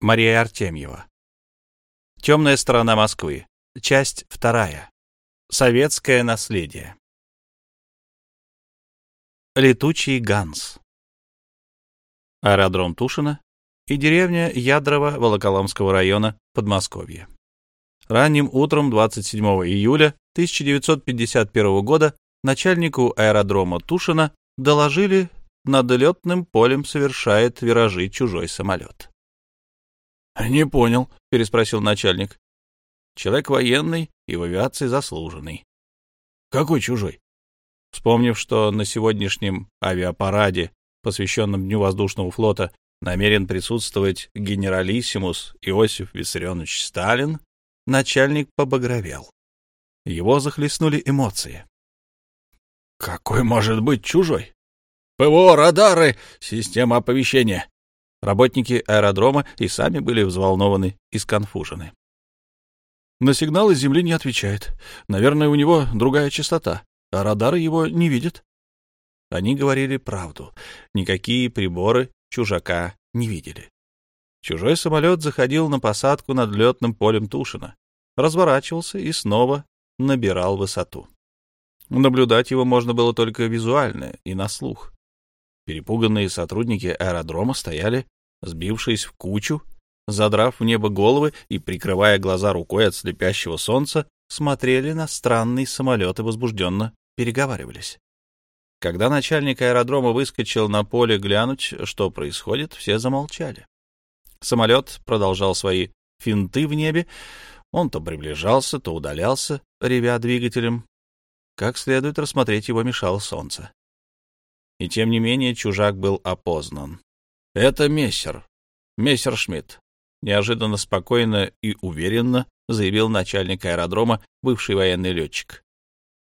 Мария Артемьева. Темная сторона Москвы. Часть вторая. Советское наследие. Летучий Ганс. Аэродром Тушино и деревня Ядрово Волоколамского района Подмосковья. Ранним утром 27 июля 1951 года начальнику аэродрома Тушино доложили, над летным полем совершает виражи чужой самолет. «Не понял», — переспросил начальник. «Человек военный и в авиации заслуженный». «Какой чужой?» Вспомнив, что на сегодняшнем авиапараде, посвященном Дню воздушного флота, намерен присутствовать генералиссимус Иосиф Виссарионович Сталин, начальник побагровел. Его захлестнули эмоции. «Какой может быть чужой?» «ПВО, радары, система оповещения!» Работники аэродрома и сами были взволнованы и сконфужены. На сигналы Земли не отвечает. Наверное, у него другая частота, а радары его не видят. Они говорили правду. Никакие приборы чужака не видели. Чужой самолет заходил на посадку над летным полем Тушина, разворачивался и снова набирал высоту. Наблюдать его можно было только визуально и на слух. Перепуганные сотрудники аэродрома стояли, сбившись в кучу, задрав в небо головы и, прикрывая глаза рукой от слепящего солнца, смотрели на странный самолет и возбужденно переговаривались. Когда начальник аэродрома выскочил на поле глянуть, что происходит, все замолчали. Самолет продолжал свои финты в небе. Он то приближался, то удалялся, ревя двигателем. Как следует рассмотреть его мешало солнце. И тем не менее чужак был опознан. «Это мессер, мессер Шмидт», — неожиданно спокойно и уверенно заявил начальник аэродрома, бывший военный летчик.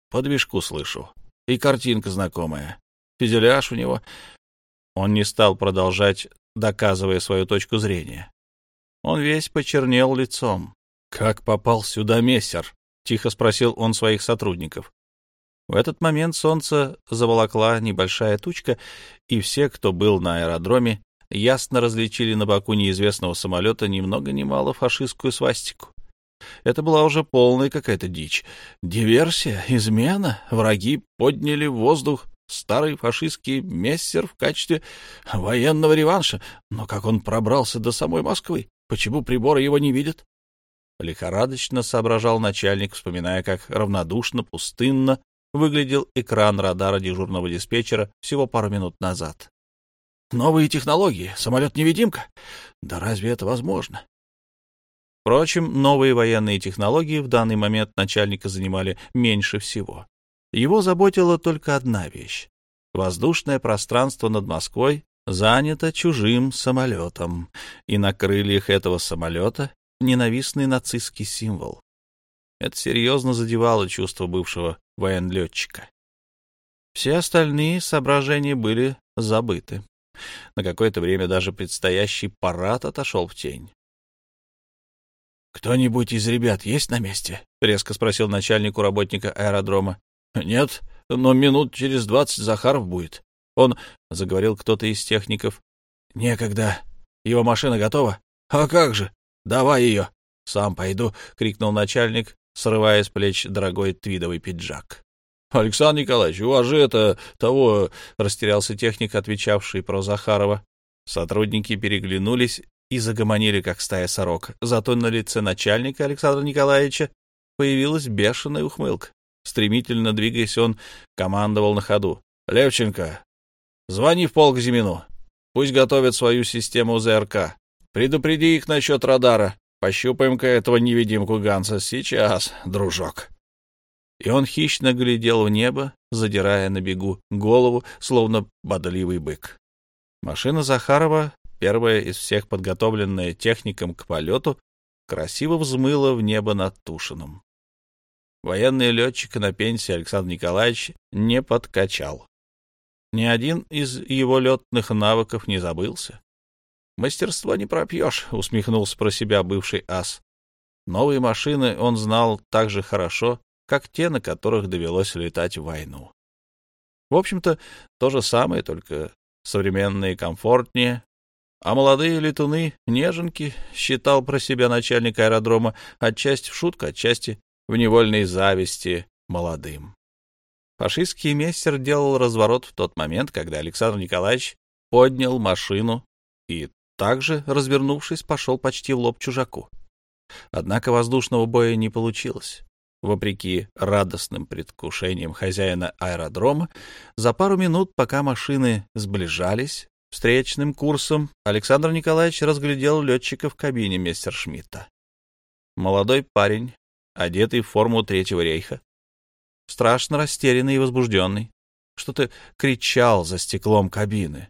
«По движку слышу. И картинка знакомая. Фюзеляж у него...» Он не стал продолжать, доказывая свою точку зрения. Он весь почернел лицом. «Как попал сюда мессер?» — тихо спросил он своих сотрудников. В этот момент солнце заволокла небольшая тучка, и все, кто был на аэродроме, ясно различили на боку неизвестного самолета ни много ни мало фашистскую свастику. Это была уже полная какая-то дичь. Диверсия, измена, враги подняли в воздух старый фашистский мессер в качестве военного реванша. Но как он пробрался до самой Москвы? Почему приборы его не видят? Лихорадочно соображал начальник, вспоминая, как равнодушно, пустынно выглядел экран радара дежурного диспетчера всего пару минут назад. Новые технологии, самолет-невидимка? Да разве это возможно? Впрочем, новые военные технологии в данный момент начальника занимали меньше всего. Его заботила только одна вещь. Воздушное пространство над Москвой занято чужим самолетом, и на крыльях этого самолета ненавистный нацистский символ. Это серьезно задевало чувство бывшего военлетчика. Все остальные соображения были забыты. На какое-то время даже предстоящий парад отошел в тень. «Кто-нибудь из ребят есть на месте?» — резко спросил начальнику работника аэродрома. «Нет, но минут через двадцать Захаров будет. Он...» — заговорил кто-то из техников. «Некогда. Его машина готова? А как же? Давай ее!» «Сам пойду!» — крикнул начальник, срывая с плеч дорогой твидовый пиджак. — Александр Николаевич, у вас же это того... — растерялся техник, отвечавший про Захарова. Сотрудники переглянулись и загомонили, как стая сорок. Зато на лице начальника Александра Николаевича появилась бешеная ухмылка. Стремительно двигаясь, он командовал на ходу. — Левченко, звони в полк Зимину. Пусть готовят свою систему ЗРК. Предупреди их насчет радара. Пощупаем-ка этого невидимку Ганса сейчас, дружок. И он хищно глядел в небо, задирая на бегу голову, словно бодливый бык. Машина Захарова, первая из всех подготовленная техником к полету, красиво взмыла в небо над Тушином. Военный летчик на пенсии Александр Николаевич не подкачал. Ни один из его летных навыков не забылся. Мастерство не пропьешь, — усмехнулся про себя бывший ас. Новые машины он знал так же хорошо, как те, на которых довелось летать в войну. В общем-то, то же самое, только современные комфортнее, А молодые летуны, неженки, считал про себя начальник аэродрома, отчасти в шутку, отчасти в невольной зависти молодым. Фашистский мессер делал разворот в тот момент, когда Александр Николаевич поднял машину и также, развернувшись, пошел почти в лоб чужаку. Однако воздушного боя не получилось. Вопреки радостным предвкушениям хозяина аэродрома, за пару минут, пока машины сближались встречным курсом, Александр Николаевич разглядел летчика в кабине Мессершмитта. Молодой парень, одетый в форму Третьего рейха, страшно растерянный и возбужденный, что-то кричал за стеклом кабины.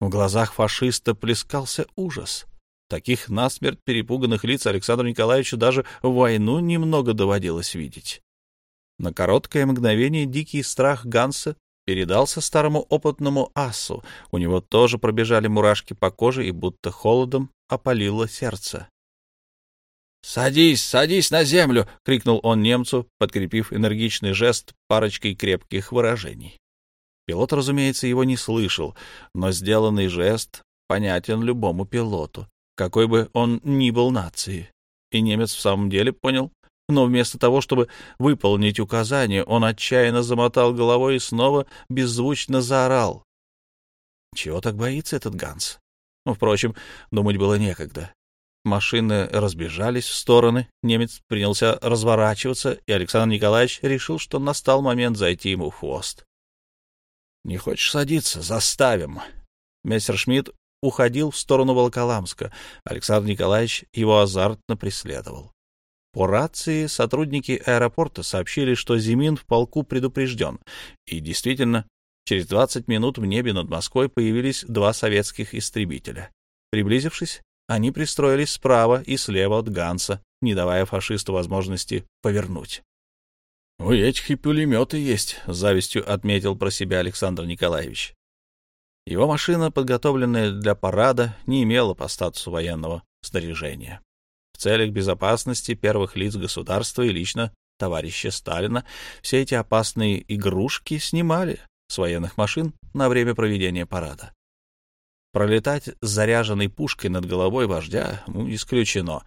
В глазах фашиста плескался ужас. Таких насмерть перепуганных лиц Александру Николаевичу даже в войну немного доводилось видеть. На короткое мгновение дикий страх Ганса передался старому опытному асу. У него тоже пробежали мурашки по коже и будто холодом опалило сердце. «Садись, садись на землю!» — крикнул он немцу, подкрепив энергичный жест парочкой крепких выражений. Пилот, разумеется, его не слышал, но сделанный жест понятен любому пилоту, какой бы он ни был нации. И немец в самом деле понял, но вместо того, чтобы выполнить указание, он отчаянно замотал головой и снова беззвучно заорал. Чего так боится этот Ганс? Ну, впрочем, думать было некогда. Машины разбежались в стороны, немец принялся разворачиваться, и Александр Николаевич решил, что настал момент зайти ему в хвост. Не хочешь садиться? Заставим. Мессершмитт уходил в сторону Волоколамска. Александр Николаевич его азартно преследовал. По рации сотрудники аэропорта сообщили, что Зимин в полку предупрежден. И действительно, через 20 минут в небе над Москвой появились два советских истребителя. Приблизившись, они пристроились справа и слева от Ганса, не давая фашисту возможности повернуть. У этих и пулеметы есть, — завистью отметил про себя Александр Николаевич. Его машина, подготовленная для парада, не имела по статусу военного снаряжения. В целях безопасности первых лиц государства и лично товарища Сталина все эти опасные игрушки снимали с военных машин на время проведения парада. Пролетать с заряженной пушкой над головой вождя ну, исключено.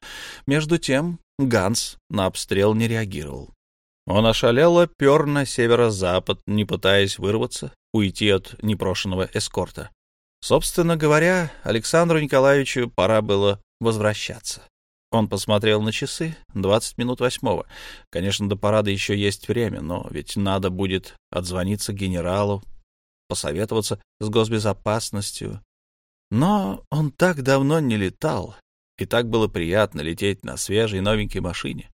Между тем Ганс на обстрел не реагировал. Он ошалело пер на северо-запад, не пытаясь вырваться, уйти от непрошенного эскорта. Собственно говоря, Александру Николаевичу пора было возвращаться. Он посмотрел на часы, двадцать минут восьмого. Конечно, до парада еще есть время, но ведь надо будет отзвониться генералу, посоветоваться с госбезопасностью. Но он так давно не летал, и так было приятно лететь на свежей новенькой машине.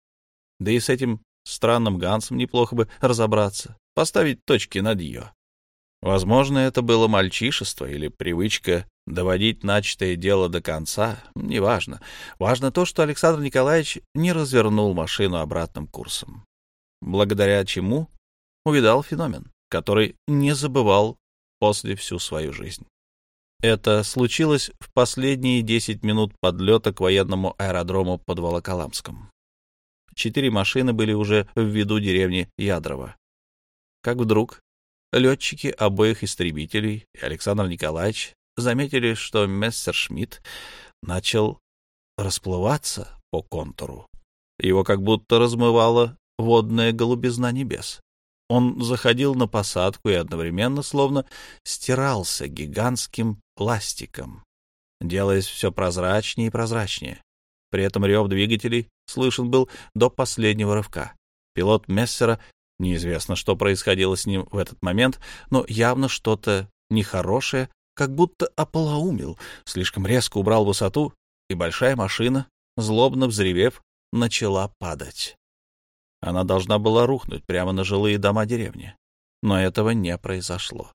Да и с этим странным Гансом неплохо бы разобраться, поставить точки над «ё». Возможно, это было мальчишество или привычка доводить начатое дело до конца, неважно. Важно то, что Александр Николаевич не развернул машину обратным курсом, благодаря чему увидал феномен, который не забывал после всю свою жизнь. Это случилось в последние 10 минут подлета к военному аэродрому под Волоколамском. Четыре машины были уже в виду деревни Ядрово. Как вдруг летчики обоих истребителей и Александр Николаевич заметили, что Мессершмитт начал расплываться по контуру. Его как будто размывала водная голубизна небес. Он заходил на посадку и одновременно словно стирался гигантским пластиком, делаясь все прозрачнее и прозрачнее. При этом рев двигателей слышен был до последнего рывка. Пилот Мессера, неизвестно, что происходило с ним в этот момент, но явно что-то нехорошее, как будто ополоумил, слишком резко убрал высоту, и большая машина, злобно взревев, начала падать. Она должна была рухнуть прямо на жилые дома деревни. Но этого не произошло.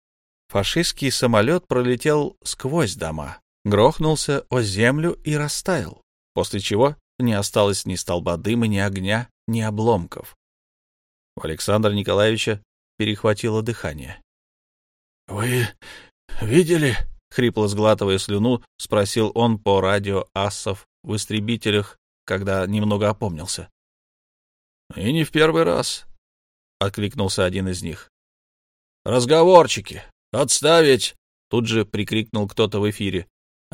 Фашистский самолет пролетел сквозь дома, грохнулся о землю и растаял после чего не осталось ни столба дыма, ни огня, ни обломков. У Александра Николаевича перехватило дыхание. — Вы видели? — хрипло сглатывая слюну, спросил он по радио Ассов в истребителях, когда немного опомнился. — И не в первый раз, — откликнулся один из них. — Разговорчики! Отставить! — тут же прикрикнул кто-то в эфире.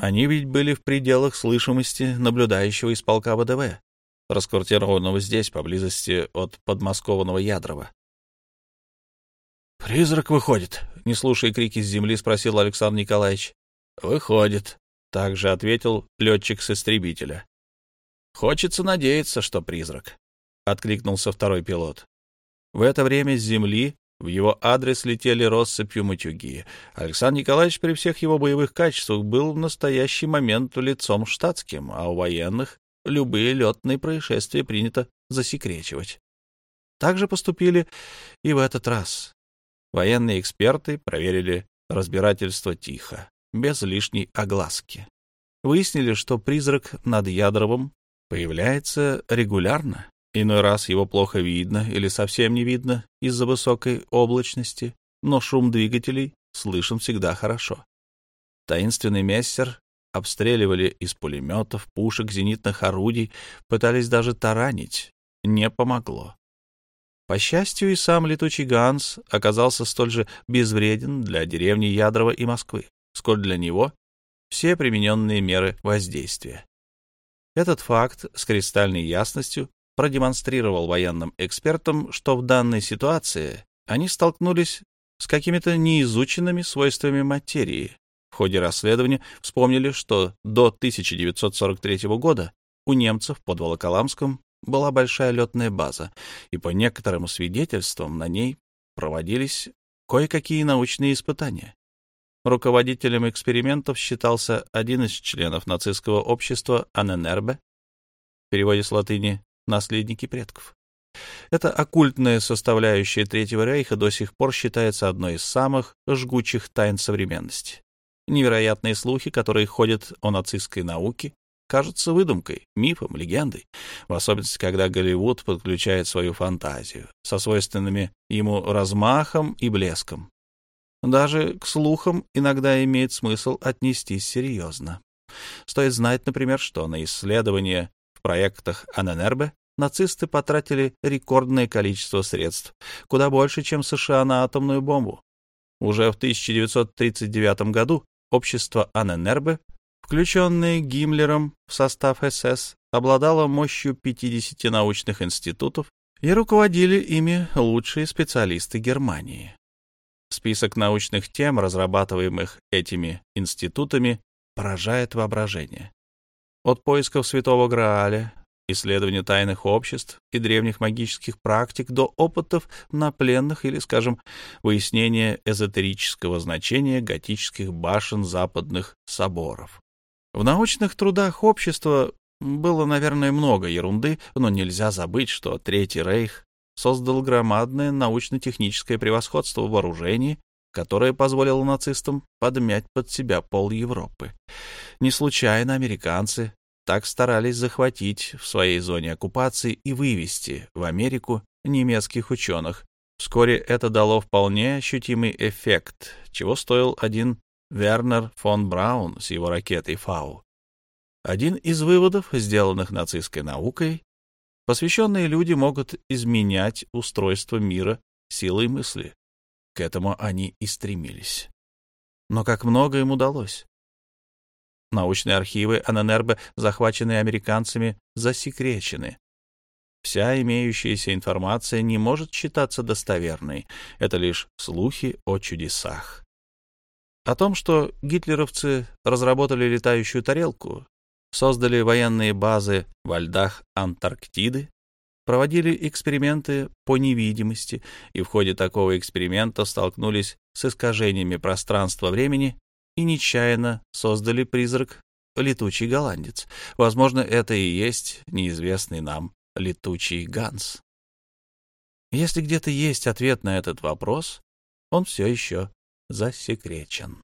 Они ведь были в пределах слышимости наблюдающего из полка ВДВ, расквартированного здесь, поблизости от подмосковного Ядрова. «Призрак выходит», — не слушая крики с земли, спросил Александр Николаевич. «Выходит», — также ответил летчик с истребителя. «Хочется надеяться, что призрак», — откликнулся второй пилот. В это время с земли в его адрес летели россыпью матюги. Александр Николаевич при всех его боевых качествах был в настоящий момент лицом штатским, а у военных любые летные происшествия принято засекречивать. Так же поступили и в этот раз. Военные эксперты проверили разбирательство тихо, без лишней огласки. Выяснили, что призрак над Ядровым появляется регулярно. Иной раз его плохо видно или совсем не видно из-за высокой облачности, но шум двигателей слышен всегда хорошо. Таинственный мессер обстреливали из пулеметов, пушек, зенитных орудий, пытались даже таранить. Не помогло. По счастью, и сам летучий Ганс оказался столь же безвреден для деревни Ядрова и Москвы, сколь для него все примененные меры воздействия. Этот факт с кристальной ясностью продемонстрировал военным экспертам, что в данной ситуации они столкнулись с какими-то неизученными свойствами материи. В ходе расследования вспомнили, что до 1943 года у немцев под Волоколамском была большая летная база, и по некоторым свидетельствам на ней проводились кое-какие научные испытания. Руководителем экспериментов считался один из членов нацистского общества Аненербе, в переводе с латыни «наследники предков». Эта оккультная составляющая Третьего Рейха до сих пор считается одной из самых жгучих тайн современности. Невероятные слухи, которые ходят о нацистской науке, кажутся выдумкой, мифом, легендой, в особенности, когда Голливуд подключает свою фантазию со свойственными ему размахом и блеском. Даже к слухам иногда имеет смысл отнестись серьезно. Стоит знать, например, что на исследования в проектах Аненербе нацисты потратили рекордное количество средств, куда больше, чем США на атомную бомбу. Уже в 1939 году общество Аненербе включенное Гиммлером в состав СС, обладало мощью 50 научных институтов и руководили ими лучшие специалисты Германии. Список научных тем, разрабатываемых этими институтами, поражает воображение. От поисков Святого Грааля, исследования тайных обществ и древних магических практик до опытов на пленных или, скажем, выяснения эзотерического значения готических башен западных соборов. В научных трудах общества было, наверное, много ерунды, но нельзя забыть, что Третий Рейх создал громадное научно-техническое превосходство в вооружении, которое позволило нацистам подмять под себя пол Европы. Не случайно американцы так старались захватить в своей зоне оккупации и вывести в Америку немецких ученых. Вскоре это дало вполне ощутимый эффект, чего стоил один Вернер фон Браун с его ракетой «Фау». Один из выводов, сделанных нацистской наукой, посвященные люди могут изменять устройство мира силой мысли. К этому они и стремились. Но как много им удалось. Научные архивы Ананербе, захваченные американцами, засекречены. Вся имеющаяся информация не может считаться достоверной. Это лишь слухи о чудесах. О том, что гитлеровцы разработали летающую тарелку, создали военные базы во льдах Антарктиды, проводили эксперименты по невидимости и в ходе такого эксперимента столкнулись с искажениями пространства-времени и нечаянно создали призрак летучий голландец. Возможно, это и есть неизвестный нам летучий Ганс. Если где-то есть ответ на этот вопрос, он все еще засекречен.